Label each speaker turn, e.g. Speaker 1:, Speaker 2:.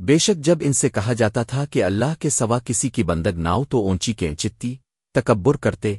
Speaker 1: بے شک جب ان سے کہا جاتا تھا کہ اللہ کے سوا کسی کی بندگ ناؤ تو اونچی کے چتی تکبر کرتے